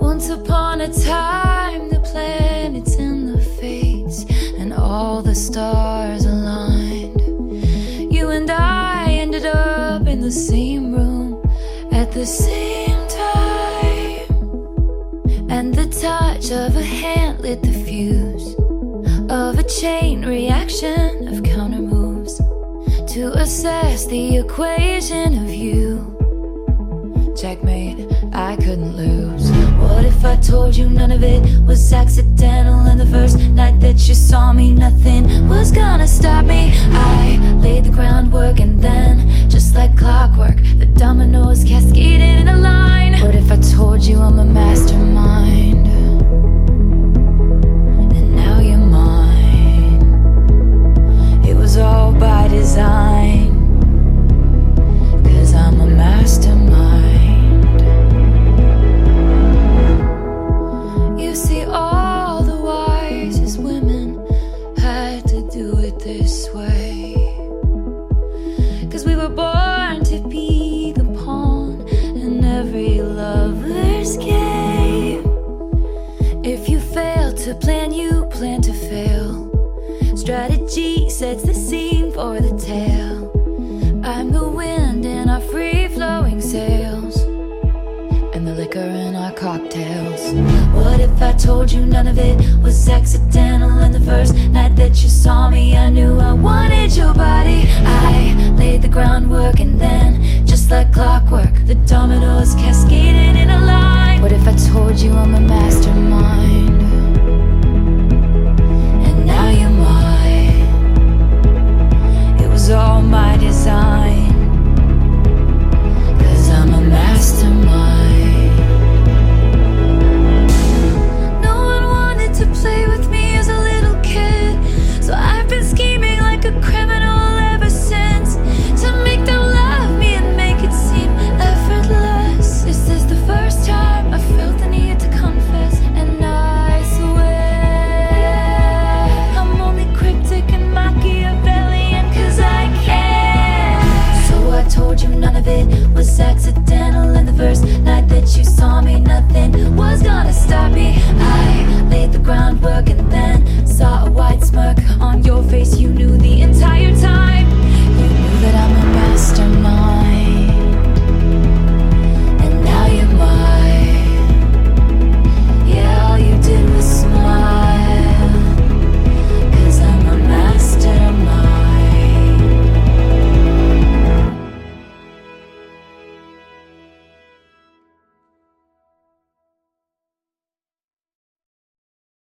Once upon a time, the planets and the fates and all the stars aligned. You and I ended up in the same room at the same time. And the touch of a hand lit the fuse of a chain reaction of counter moves to assess the equation of you. Checkmate, I couldn't lose. What if I told you none of it was accidental? And the first night that you saw me, nothing was gonna stop me. I laid the groundwork, and then, Cause we were born to be the pawn in every lover's game. If you fail to plan, you plan to fail. Strategy sets the scene for the tale. I'm the wind in our free flowing sails, and the liquor in our cocktails. What if I told you none of it was accidental? And the first night that you saw me, I knew I wanted your body. And then, just like clockwork, the dominoes cascaded